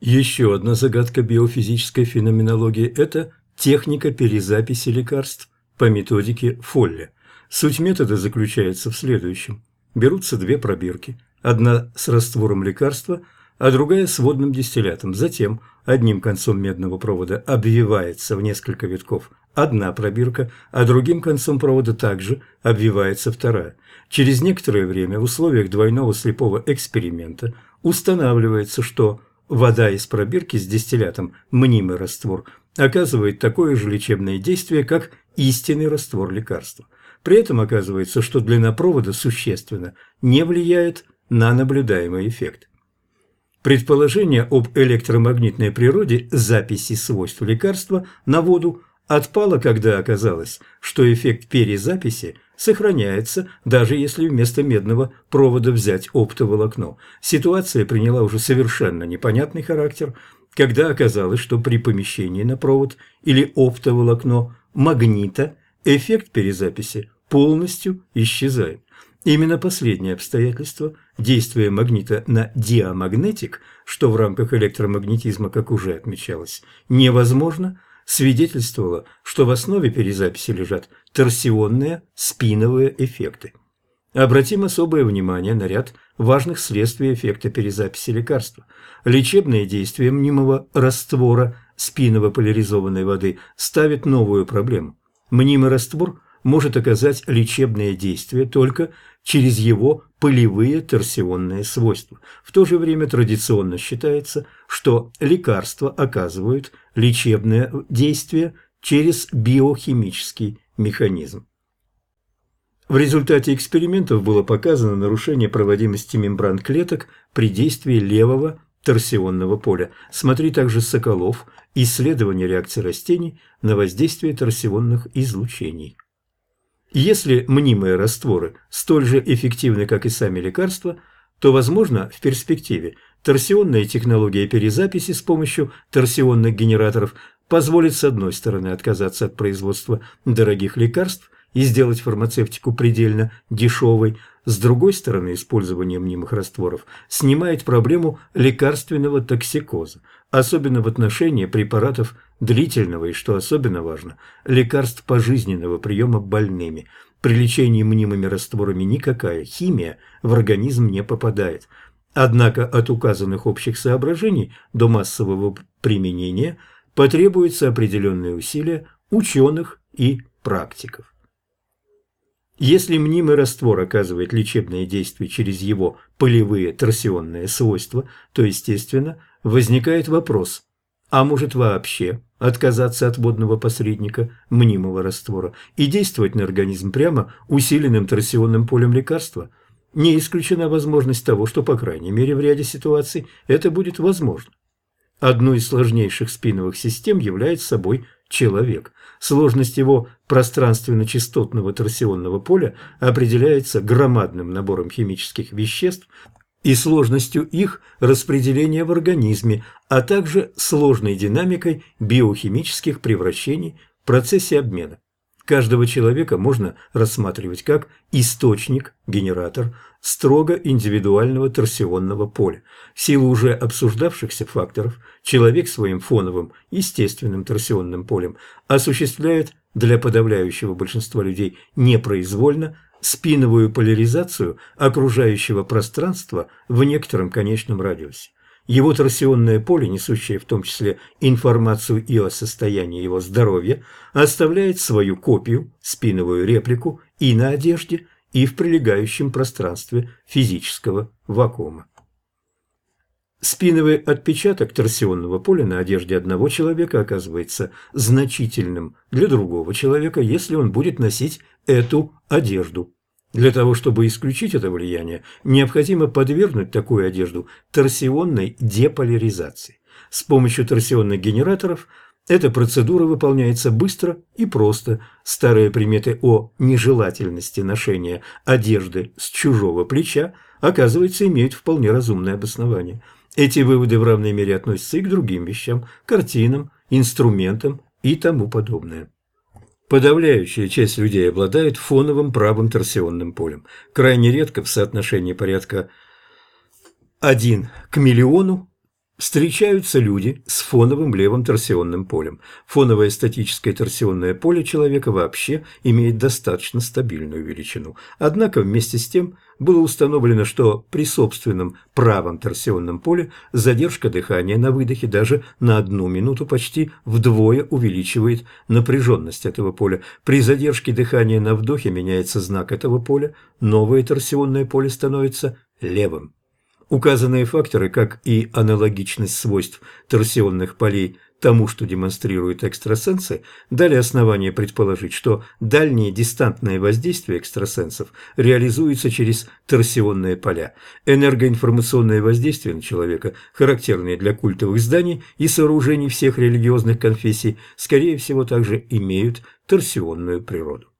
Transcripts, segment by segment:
Еще одна загадка биофизической феноменологии – это техника перезаписи лекарств по методике Фолля. Суть метода заключается в следующем. Берутся две пробирки, одна с раствором лекарства, а другая с водным дистиллятом. Затем одним концом медного провода обвивается в несколько витков одна пробирка, а другим концом провода также обвивается вторая. Через некоторое время в условиях двойного слепого эксперимента устанавливается, что вода из пробирки с дистиллятом мнимый раствор оказывает такое же лечебное действие, как истинный раствор лекарства. При этом оказывается, что длина провода существенно не влияет на наблюдаемый эффект. Предположение об электромагнитной природе записи свойств лекарства на воду отпало, когда оказалось, что эффект перезаписи сохраняется, даже если вместо медного провода взять оптоволокно. Ситуация приняла уже совершенно непонятный характер, когда оказалось, что при помещении на провод или оптоволокно магнита эффект перезаписи полностью исчезает. Именно последнее обстоятельство, действие магнита на диамагнетик, что в рамках электромагнетизма, как уже отмечалось, невозможно, свидетельствовало, что в основе перезаписи лежат торсионные спиновые эффекты. Обратим особое внимание на ряд важных следствий эффекта перезаписи лекарства. Лечебное действие мнимого раствора спиново-поляризованной воды ставит новую проблему. Мнимый раствор может оказать лечебное действие только через его полевые торсионные свойства. В то же время традиционно считается, что лекарства оказывают лечебное действие через биохимический механизм. В результате экспериментов было показано нарушение проводимости мембран клеток при действии левого торсионного поля. Смотри также Соколов «Исследование реакции растений на воздействие торсионных излучений». Если мнимые растворы столь же эффективны, как и сами лекарства, то, возможно, в перспективе торсионная технология перезаписи с помощью торсионных генераторов позволит, с одной стороны, отказаться от производства дорогих лекарств и сделать фармацевтику предельно дешевой, с другой стороны, использование мнимых растворов снимает проблему лекарственного токсикоза, особенно в отношении препаратов длительного и, что особенно важно, лекарств пожизненного приема больными. При лечении мнимыми растворами никакая химия в организм не попадает. Однако от указанных общих соображений до массового применения потребуются определенные усилия ученых и практиков. Если мнимый раствор оказывает лечебное действие через его полевые торсионные свойства, то, естественно, возникает вопрос, а может вообще отказаться от водного посредника, мнимого раствора, и действовать на организм прямо усиленным торсионным полем лекарства? Не исключена возможность того, что, по крайней мере, в ряде ситуаций это будет возможно. Одну из сложнейших спиновых систем является собой человек. Сложность его пространственно-частотного торсионного поля определяется громадным набором химических веществ и сложностью их распределения в организме, а также сложной динамикой биохимических превращений в процессе обмена. Каждого человека можно рассматривать как источник, генератор строго индивидуального торсионного поля. В силу уже обсуждавшихся факторов, человек своим фоновым естественным торсионным полем осуществляет для подавляющего большинства людей непроизвольно спиновую поляризацию окружающего пространства в некотором конечном радиусе. Его торсионное поле, несущее в том числе информацию и о состоянии его здоровья, оставляет свою копию, спиновую реплику и на одежде, и в прилегающем пространстве физического вакуума. Спиновый отпечаток торсионного поля на одежде одного человека оказывается значительным для другого человека, если он будет носить эту одежду. Для того, чтобы исключить это влияние, необходимо подвергнуть такую одежду торсионной деполяризации. С помощью торсионных генераторов эта процедура выполняется быстро и просто. Старые приметы о нежелательности ношения одежды с чужого плеча, оказывается, имеют вполне разумное обоснование. Эти выводы в равной мере относятся и к другим вещам, картинам, инструментам и тому подобное. Подавляющая часть людей обладает фоновым правым торсионным полем. Крайне редко в соотношении порядка 1 к миллиону Встречаются люди с фоновым левым торсионным полем. Фоновое статическое торсионное поле человека вообще имеет достаточно стабильную величину. Однако вместе с тем было установлено, что при собственном правом торсионном поле задержка дыхания на выдохе даже на одну минуту почти вдвое увеличивает напряженность этого поля. При задержке дыхания на вдохе меняется знак этого поля, новое торсионное поле становится левым. Указанные факторы, как и аналогичность свойств торсионных полей тому, что демонстрируют экстрасенсы, дали основание предположить, что дальние дистантные воздействия экстрасенсов реализуются через торсионные поля. Энергоинформационные воздействия на человека, характерные для культовых зданий и сооружений всех религиозных конфессий, скорее всего также имеют торсионную природу.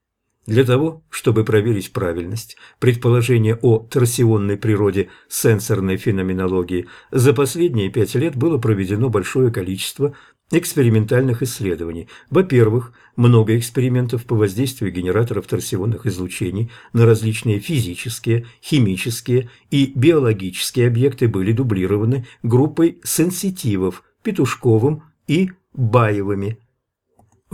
Для того, чтобы проверить правильность предположения о торсионной природе сенсорной феноменологии, за последние пять лет было проведено большое количество экспериментальных исследований. Во-первых, много экспериментов по воздействию генераторов торсионных излучений на различные физические, химические и биологические объекты были дублированы группой сенситивов Петушковым и Баевыми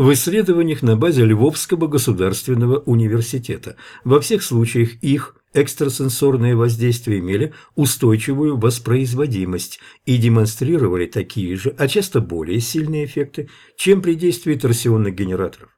в исследованиях на базе Львовского государственного университета. Во всех случаях их экстрасенсорные воздействия имели устойчивую воспроизводимость и демонстрировали такие же, а часто более сильные эффекты, чем при действии торсионных генераторов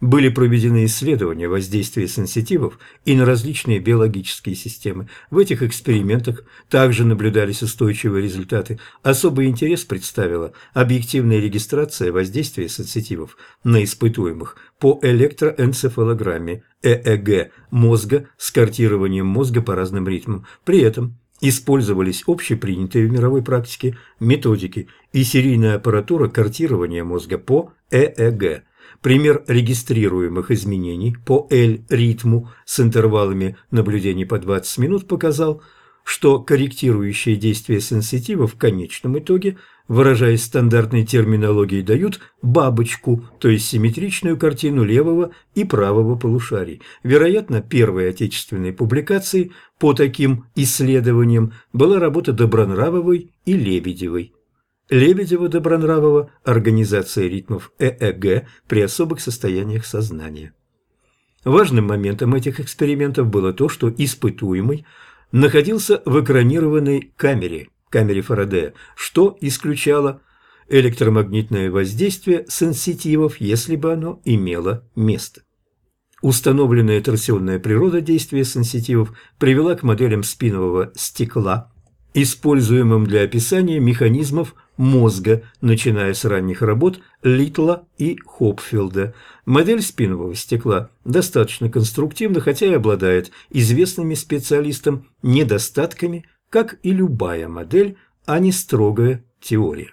были проведены исследования воздействия сенситивов и на различные биологические системы. В этих экспериментах также наблюдались устойчивые результаты. Особый интерес представила объективная регистрация воздействия сенситивов на испытуемых по электроэнцефалограмме ЭЭГ мозга с картированием мозга по разным ритмам. При этом использовались общепринятые в мировой практике методики и серийная аппаратура картирования мозга по ЭЭГ. Пример регистрируемых изменений по L-ритму с интервалами наблюдений по 20 минут показал, что корректирующие действия сенситива в конечном итоге, выражаясь стандартной терминологией, дают бабочку, то есть симметричную картину левого и правого полушарий. Вероятно, первой отечественной публикацией по таким исследованиям была работа Добронравовой и Лебедевой. Лебедева-Добронравова «Организация ритмов ЭЭГ при особых состояниях сознания». Важным моментом этих экспериментов было то, что испытуемый находился в экранированной камере, камере Фарадея, что исключало электромагнитное воздействие сенситивов, если бы оно имело место. Установленная торсионная природа действия сенситивов привела к моделям спинового стекла, используемым для описания механизмов мозга, начиная с ранних работ Литла и Хопфилда. Модель спинового стекла достаточно конструктивна, хотя и обладает известными специалистам недостатками, как и любая модель, а не строгая теория.